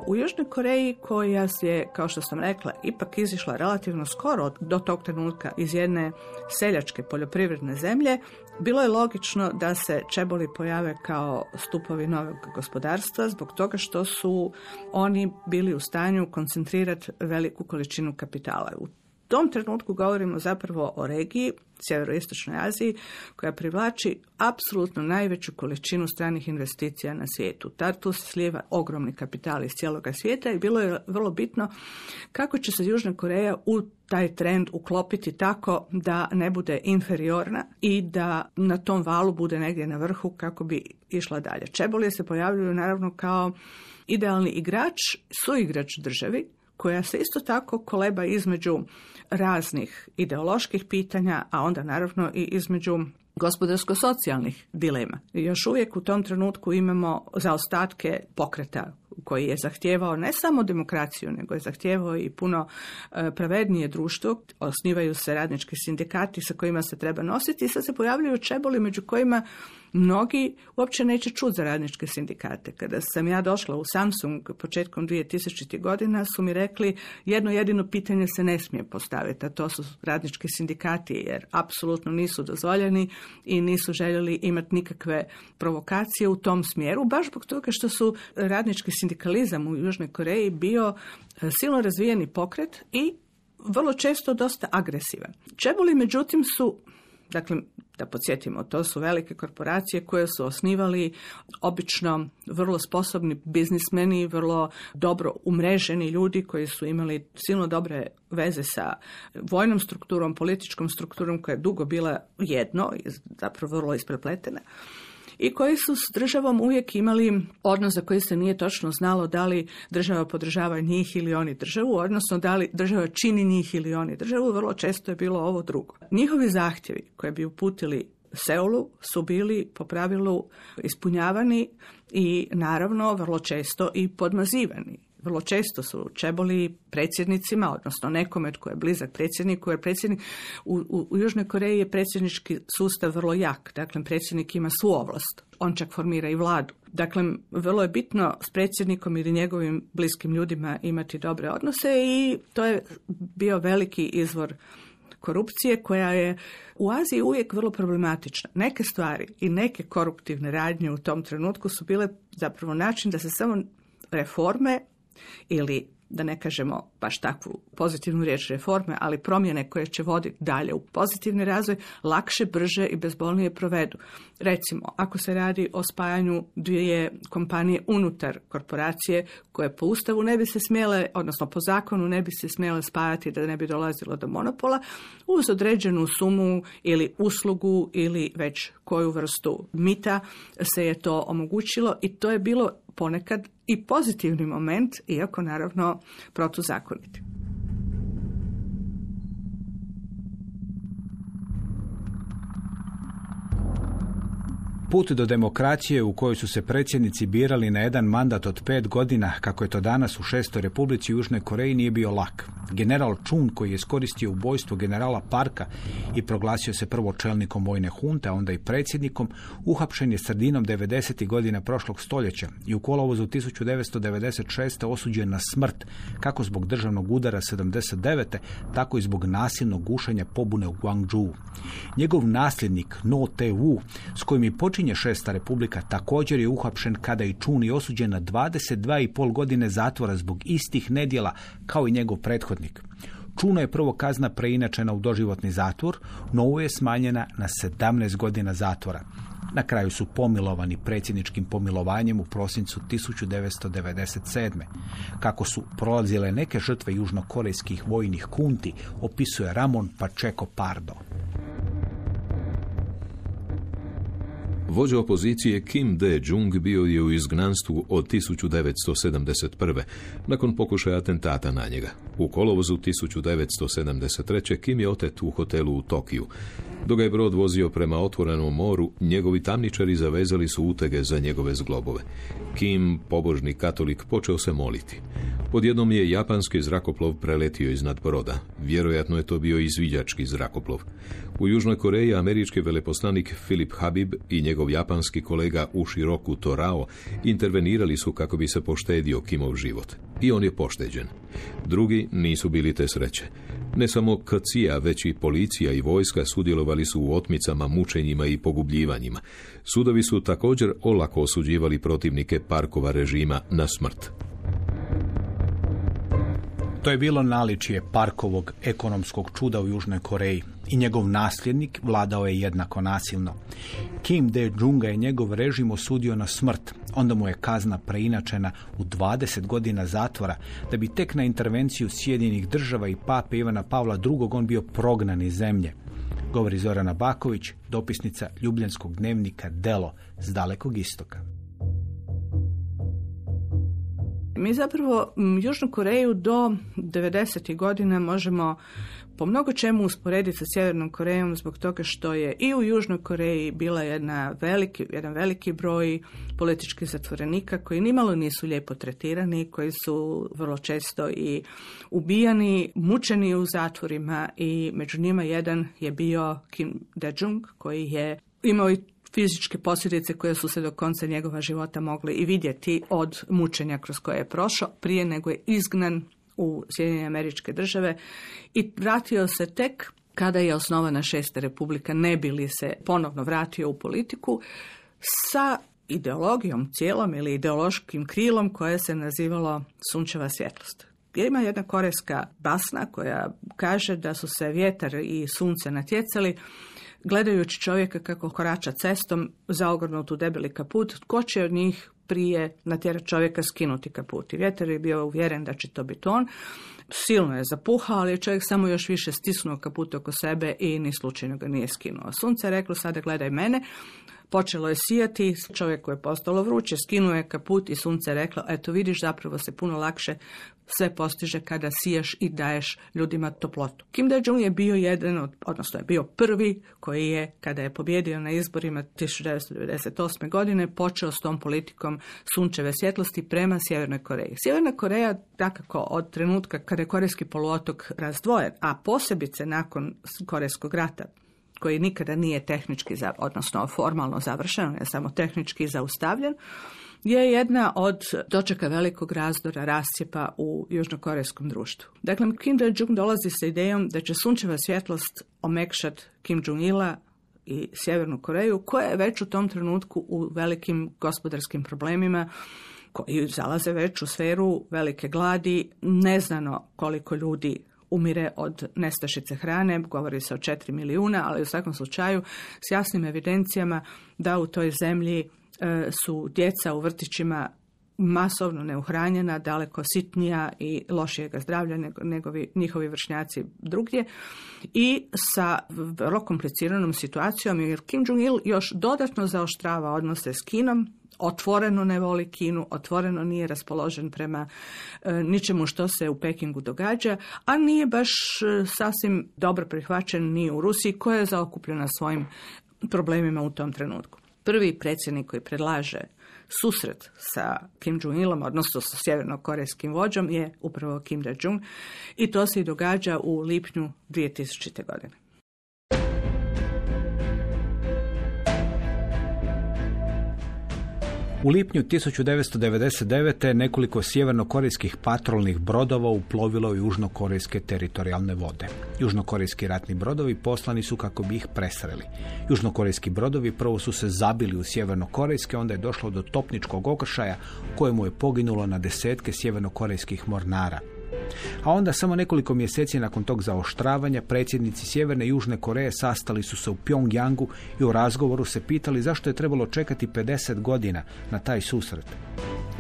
U Južnoj Koreji koja je, kao što sam rekla, ipak izišla relativno skoro do tog trenutka iz jedne seljačke poljoprivredne zemlje, bilo je logično da se čeboli pojave kao stupovi novog gospodarstva zbog toga što su oni bili u stanju koncentrirati veliku količinu kapitala. U tom trenutku govorimo zapravo o regiji sjeveroistočnoj Aziji koja privlači apsolutno najveću količinu stranih investicija na svijetu. Tartu se slijeva ogromni kapital iz cijeloga svijeta i bilo je vrlo bitno kako će se Južna Koreja u taj trend uklopiti tako da ne bude inferiorna i da na tom valu bude negdje na vrhu kako bi išla dalje. Čebolije se pojavljuju naravno kao idealni igrač, suigrač državi koja se isto tako koleba između raznih ideoloških pitanja, a onda naravno i između gospodarsko-socijalnih dilema. Još uvijek u tom trenutku imamo zaostatke pokreta koji je zahtijevao ne samo demokraciju, nego je zahtijevao i puno e, pravednije društvo. Osnivaju se radnički sindikati sa kojima se treba nositi i sad se pojavljaju čeboli među kojima mnogi uopće neće čuti za radničke sindikate. Kada sam ja došla u Samsung početkom 2000. godina su mi rekli jedno jedino pitanje se ne smije postaviti, a to su radnički sindikati jer apsolutno nisu dozvoljeni i nisu željeli imati nikakve provokacije u tom smjeru, baš zbog toga što su radnički sindikalizam u Južnoj Koreji bio e, silno razvijeni pokret i vrlo često dosta agresivan. Čebuli međutim su Dakle, da podsjetimo, to su velike korporacije koje su osnivali obično vrlo sposobni biznismeni, vrlo dobro umreženi ljudi koji su imali silno dobre veze sa vojnom strukturom, političkom strukturom koja je dugo bila jedno zapravo vrlo isprepletena i koji su s državom uvijek imali odnos za koji se nije točno znalo da li država podržava njih ili oni državu, odnosno da li država čini njih ili oni državu, vrlo često je bilo ovo drugo. Njihovi zahtjevi koje bi uputili Seulu su bili po pravilu ispunjavani i naravno vrlo često i podmazivani. Vrlo često su čeboli predsjednicima, odnosno nekome tko je blizak predsjedniku, jer predsjednik u, u, u Južnoj Koreji je predsjednički sustav vrlo jak, dakle predsjednik ima svu ovlast, on čak formira i vladu. Dakle, vrlo je bitno s predsjednikom ili njegovim bliskim ljudima imati dobre odnose i to je bio veliki izvor korupcije koja je u Aziji uvijek vrlo problematična. Neke stvari i neke koruptivne radnje u tom trenutku su bile zapravo način da se samo reforme ili da ne kažemo baš takvu pozitivnu riječ reforme, ali promjene koje će voditi dalje u pozitivni razvoj, lakše, brže i bezbolnije provedu. Recimo, ako se radi o spajanju dvije kompanije unutar korporacije koje po ustavu ne bi se smjele, odnosno po zakonu ne bi se smjele spajati da ne bi dolazilo do monopola, uz određenu sumu ili uslugu ili već koju vrstu mita se je to omogućilo i to je bilo ponekad i pozitivni moment, iako naravno protuzakoniti. Put do demokracije u kojoj su se predsjednici birali na jedan mandat od pet godina, kako je to danas u šestoj republici Južnoj Koreji, nije bio lak. General Chun, koji je iskoristio ubojstvo generala Parka i proglasio se prvo čelnikom vojne hunte, a onda i predsjednikom, uhapšen je sredinom 90. godina prošlog stoljeća i u kolovozu 1996. osuđen na smrt, kako zbog državnog udara 79. tako i zbog nasilnog gušenja pobune u Guangzhou. Njegov nasljednik No Te Wu, s kojim je počinje šesta republika, također je uhapšen kada i Chun i osuđen na 22,5 godine zatvora zbog istih nedjela kao i njegov prethodnik. Čuno je prvo kazna preinačena u doživotni zatvor, no ovo je smanjena na 17 godina zatvora. Na kraju su pomilovani predsjedničkim pomilovanjem u prosincu 1997. Kako su prolazile neke žrtve južnokorejskih vojnih kunti, opisuje Ramon Pacheco Pardo. Vođa opozicije Kim De-jung bio je u izgnanstvu od 1971. nakon pokušaja atentata na njega. U kolovozu 1973. Kim je otet u hotelu u Tokiju. Dok je brod vozio prema otvorenom moru, njegovi tamničari zavezali su utege za njegove zglobove. Kim, pobožni katolik, počeo se moliti. Odjednom je japanski zrakoplov preletio iznad broda. Vjerojatno je to bio izviđački zrakoplov. U Južnoj Koreji američki veleposlanik Filip Habib i njegov japanski kolega Ushiroku Torao intervenirali su kako bi se poštedio Kimov život. I on je pošteđen. Drugi nisu bili te sreće. Ne samo KCIA, već i policija i vojska sudjelovali su u otmicama, mučenjima i pogubljivanjima. Sudovi su također olako osuđivali protivnike parkova režima na smrt. To je bilo naličije Parkovog ekonomskog čuda u Južnoj Koreji i njegov nasljednik vladao je jednako nasilno. Kim De-junga je njegov režim osudio na smrt, onda mu je kazna preinačena u 20 godina zatvora, da bi tek na intervenciju Sjedinih država i pape Ivana Pavla II. on bio prognan iz zemlje. Govori Zorana Baković, dopisnica Ljubljanskog dnevnika Delo s dalekog istoka. Mi zapravo Južnu Koreju do 90. godina možemo po mnogo čemu usporediti sa Sjevernom Korejom zbog toga što je i u Južnoj Koreji bila jedna veliki, jedan veliki broj političkih zatvorenika koji nimalo nisu lijepo tretirani, koji su vrlo često i ubijani, mučeni u zatvorima i među njima jedan je bio Kim Dae-jung koji je imao i fizičke posljedice koje su se do konca njegova života mogli i vidjeti od mučenja kroz koje je prošao prije nego je izgnan u Sjedinjene američke države i vratio se tek kada je osnovana šesta republika, ne bi li se ponovno vratio u politiku sa ideologijom cijelom ili ideološkim krilom koje se nazivalo sunčeva svjetlost. Ima jedna korejska basna koja kaže da su se vjetar i sunce natjecali gledajući čovjeka kako korača cestom, zaogrnutu debeli kaput, tko će od njih prije natjerati čovjeka skinuti kaput. I vjetar je bio uvjeren da će to biti on. Silno je zapuhao, ali je čovjek samo još više stisnuo kaput oko sebe i ni slučajno ga nije skinuo. Sunce je reklo, sada gledaj mene, Počelo je sijati, čovjeku je postalo vruće, skinuo je kaput i sunce reklo, eto vidiš, zapravo se puno lakše sve postiže kada sijaš i daješ ljudima toplotu. Kim Dae-jung je bio jedan, od, odnosno je bio prvi koji je, kada je pobjedio na izborima 1998. godine, počeo s tom politikom sunčeve svjetlosti prema Sjevernoj Koreji. Sjeverna Koreja, dakako, od trenutka kada je Korejski poluotok razdvojen, a posebice nakon Korejskog rata, koji nikada nije tehnički, odnosno formalno završen, je samo tehnički zaustavljen, je jedna od točaka velikog razdora rascijepa u južnokorejskom društvu. Dakle, Kim Dae-jung dolazi sa idejom da će sunčeva svjetlost omekšat Kim Jong-ila i Sjevernu Koreju, koja je već u tom trenutku u velikim gospodarskim problemima koji zalaze već u sferu velike gladi, neznano koliko ljudi umire od nestašice hrane, govori se o 4 milijuna, ali u svakom slučaju s jasnim evidencijama da u toj zemlji e, su djeca u vrtićima masovno neuhranjena, daleko sitnija i lošijega zdravlja nego, nego njihovi vršnjaci drugdje. I sa vrlo kompliciranom situacijom jer Kim Jong-il još dodatno zaoštrava odnose s Kinom, otvoreno ne voli Kinu, otvoreno nije raspoložen prema e, ničemu što se u Pekingu događa, a nije baš e, sasvim dobro prihvaćen ni u Rusiji koja je zaokupljena svojim problemima u tom trenutku. Prvi predsjednik koji predlaže susret sa Kim Jong-ilom, odnosno sa sjevernokorejskim vođom, je upravo Kim Dae-jung i to se i događa u lipnju 2000. godine. U lipnju 1999. nekoliko sjevernokorejskih patrolnih brodova uplovilo u južnokorejske teritorijalne vode. Južnokorejski ratni brodovi poslani su kako bi ih presreli. Južnokorejski brodovi prvo su se zabili u sjevernokorejske, onda je došlo do topničkog okršaja kojemu je poginulo na desetke sjevernokorejskih mornara. A onda samo nekoliko mjeseci nakon tog zaoštravanja predsjednici Sjeverne i Južne Koreje sastali su se u Pyongyangu i u razgovoru se pitali zašto je trebalo čekati 50 godina na taj susret.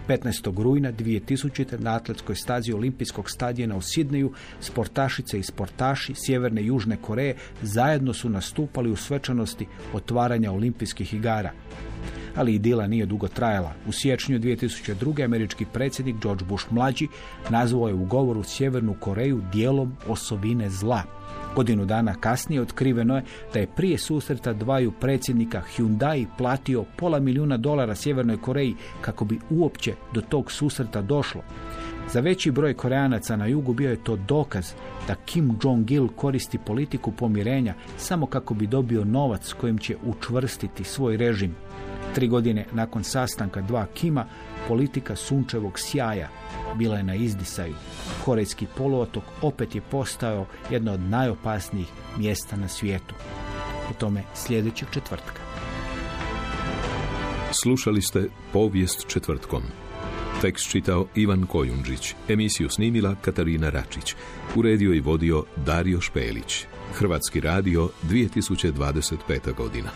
15. rujna 2000. na atletskoj stazi olimpijskog stadiona u Sidneju sportašice i sportaši Sjeverne i Južne Koreje zajedno su nastupali u svečanosti otvaranja olimpijskih igara. Ali i dila nije dugo trajala. U siječnju 2002. američki predsjednik George Bush mlađi nazvao je u govoru Sjevernu Koreju dijelom osovine zla. Godinu dana kasnije otkriveno je da je prije susreta dvaju predsjednika Hyundai platio pola milijuna dolara Sjevernoj Koreji kako bi uopće do tog susreta došlo. Za veći broj Koreanaca na jugu bio je to dokaz da Kim Jong-il koristi politiku pomirenja samo kako bi dobio novac kojim će učvrstiti svoj režim. Tri godine nakon sastanka dva Kima, politika sunčevog sjaja bila je na izdisaju. Korejski poluotok opet je postao jedno od najopasnijih mjesta na svijetu. O tome sljedećeg četvrtka. Slušali ste povijest četvrtkom. Tekst čitao Ivan Kojundžić, emisiju snimila Katarina Račić, uredio i vodio Dario Špelić. Hrvatski radio 2025. godina.